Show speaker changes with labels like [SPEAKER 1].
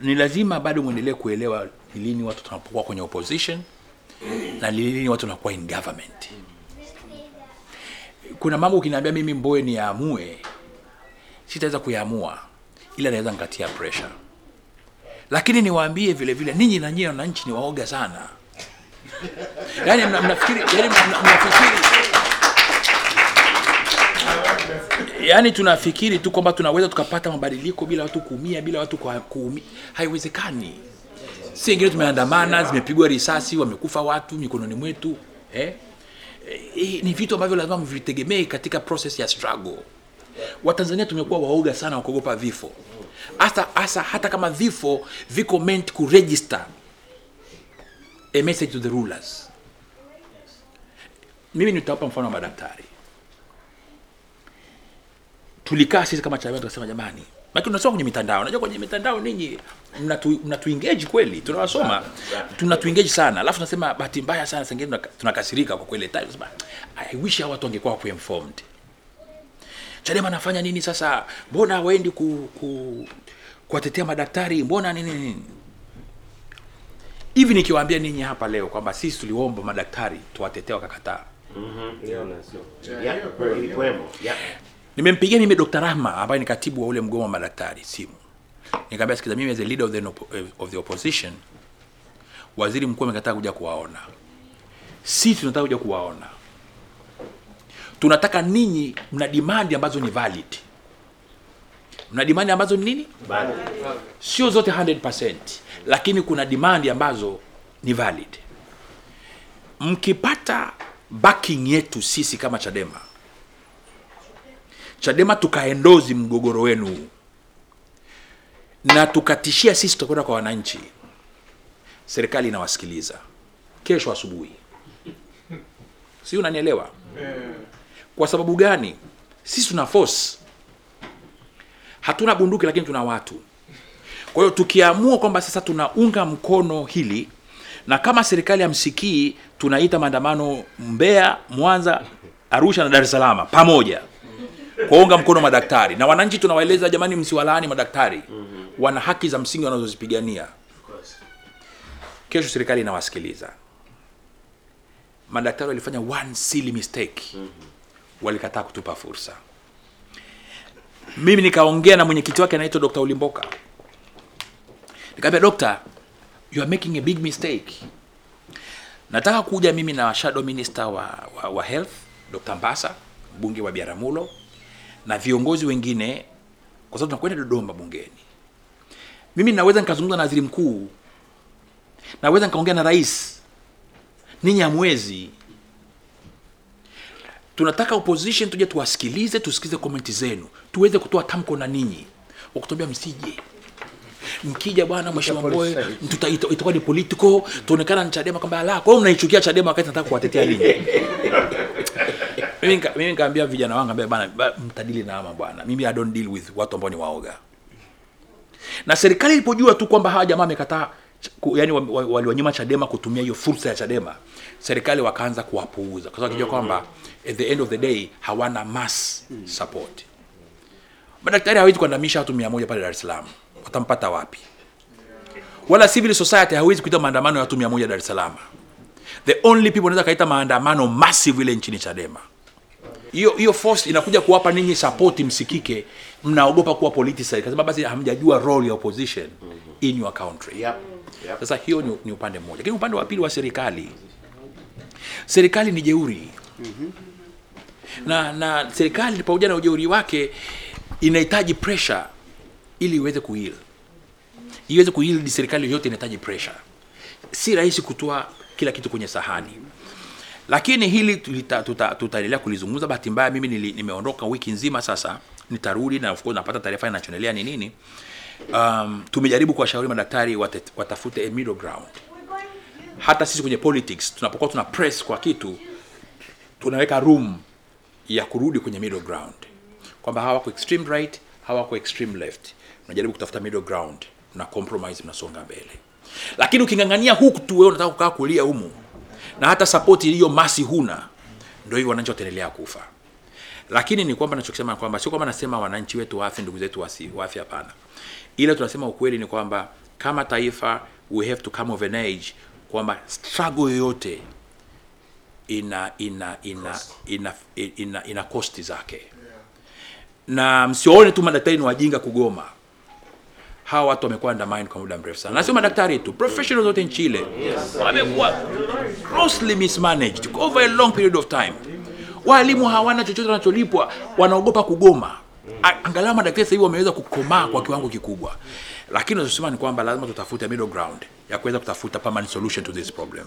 [SPEAKER 1] ni lazima bado mwendelee kuelewa ni lini watu tunapokuwa kwenye opposition na ni lini watu tunakuwa in government. Kuna mambo ukiniambia mimi mboe niyaamue, sitaweza kuyaamua ila naweza nikatia pressure. Lakini niwaambie vile vile ninyi na nyinyi wananchi ni waoga sana. Yani mna- mnafikiri yani mna- mna- mnafikiri yaani tunafikiri tu kwamba tunaweza tukapata mabadiliko bila watu kuumia bila watu kuumia haiwezekani. Si wengine tumeandamana zimepigwa risasi wamekufa watu mikononi mwetu eh? Eh, ni vitu ambavyo lazima mvitegemee katika process ya struggle. Watanzania tumekuwa waoga sana wakuogopa vifo. Hasa hasa hata kama vifo viko meant kuregister a message to the rulers. Mimi nitawapa mfano wa madaktari tulikaa sisi kama chama tukasema jamani lakini tunasoma kwenye mitandao. Unajua kwenye mitandao ninyi mnatu, mnatu engage kweli tunawasoma. Tunatu engage sana. Alafu tunasema bahati mbaya sana sengine tunaka- tunakasirika kwa kweli. Time tunasema i wish hawa watu wangekuwa kwa informed. Chadema anafanya nini sasa? Mbona hawaendi ku, ku kuwatetea madaktari? Mbona nini nini hivi nikiwaambia ninyi hapa leo kwamba sisi tuliomba madaktari tuwatetee wakakataa.
[SPEAKER 2] Mm -hmm. Yeah, ilikuwemo. Yeah.
[SPEAKER 1] Nimempigia mimi Dr. Rahma ambaye ni katibu wa ule mgomo wa madaktari simu. Nikamwambia sikiza mimi as a leader of the, of the opposition waziri mkuu amekataa kuja kuwaona. Sisi tunataka kuja kuwaona. Tunataka ninyi mna dimandi ambazo ni valid. Mna dimandi ambazo ni nini? Sio zote 100% lakini kuna dimandi ambazo ni valid. Mkipata backing yetu sisi kama chadema chadema tukaendozi mgogoro wenu. Huu na tukatishia sisi tutakwenda kwa wananchi. Serikali inawasikiliza. Kesho asubuhi. Si unanielewa? Kwa sababu gani? Sisi tuna force. Hatuna bunduki lakini tuna watu. Kwa hiyo tukiamua kwamba sasa tunaunga mkono hili na kama serikali hamsikii tunaita maandamano Mbeya, Mwanza, Arusha na Dar es Salaam pamoja kuunga mkono madaktari na wananchi tunawaeleza jamani, msiwalaani madaktari, wana haki za msingi wanazozipigania. Kesho serikali inawasikiliza. Madaktari walifanya one silly mistake, walikataa kutupa fursa. Mimi nikaongea na mwenyekiti wake anaitwa Dr. Ulimboka, nikamwambia dokta, you are making a big mistake. Nataka kuja mimi na shadow minister wa, wa, wa health Dr. Mbasa, mbunge wa Biaramulo na viongozi wengine, kwa sababu tunakwenda Dodoma bungeni. Mimi naweza nikazungumza na waziri mkuu, naweza nikaongea na rais, ninyi hamwezi. Tunataka opposition tuje tuwasikilize, tusikilize komenti zenu, tuweze kutoa tamko na ninyi, wakutuambia msije mkija bwana mheshimiwa Mbowe itakuwa ni political tuonekana ni Chadema kwamba la kwa hiyo mnaichukia Chadema wakati nataka kuwatetea ninyi mimi nika- mimi nikaambia vijana wangu ambia bana ba- mtadili na ama bwana mimi I don't deal with watu ambao ni waoga. Na serikali ilipojua tu kwamba hawa jamaa wamekataa yani wa- wa- waliwanyima Chadema kutumia hiyo fursa ya Chadema serikali wakaanza kuwapuuza kwa sababu kijua kwamba at the end of the day hawana mass support. Madaktari hawezi kuandamisha watu mia moja pale Dar es Salaam. Watampata wapi? Wala civil society hawezi kuita maandamano ya watu mia moja Dar es Salaam. The only people wanaweza kaita maandamano massive ile nchini Chadema hiyo hiyo force inakuja kuwapa ninyi support msikike. Mnaogopa kuwa politicized kwa sababu basi hamjajua role ya opposition in your country.
[SPEAKER 2] Yep. Yep.
[SPEAKER 1] sasa hiyo ni, ni upande mmoja. Lakini upande wa pili wa serikali. Serikali ni jeuri. Na na serikali pamoja na ujeuri wake inahitaji pressure ili iweze kuheal. Iweze kuheal ni serikali yote inahitaji pressure. Si rahisi kutoa kila kitu kwenye sahani lakini hili tutaendelea tuta- tutaendelea kulizungumza. Bahati mbaya mimi nimeondoka wiki nzima sasa. Nitarudi na of course napata taarifa inachoendelea ni nini. Um, tumejaribu kuwashauri madaktari watafute middle ground. Hata sisi kwenye politics tunapokuwa tuna press kwa kitu tunaweka room ya kurudi kwenye middle ground. Kwamba hawako extreme right hawako extreme left. Unajaribu kutafuta middle ground na compromise mnasonga mbele. Lakini ukingangania huku tu wewe unataka kukaa kulia humu na hata sapoti iliyo masi huna. Ndio hivyo wananchi wataendelea kufa. Lakini ni kwamba nachokisema kwamba sio kwamba nasema wananchi wetu wafe ndugu zetu wafe hapana. Ila tunasema ukweli ni kwamba kama taifa we have to come of an age kwamba struggle yoyote ina ina ina ina ina, ina, ina kosti zake. Na msione tu madaktari ni wajinga kugoma hawa watu wamekuwa undermined kwa muda mrefu sana. Na sio madaktari tu professionals wote in chile wamekuwa grossly mismanaged over a long period of time. Walimu hawana chochote wanacholipwa wanaogopa kugoma. Angalau madaktari sasa hivi wameweza kukomaa kwa kiwango kikubwa. Lakini unachosema ni kwamba lazima tutafute middle ground ya kuweza kutafuta permanent solution to this problem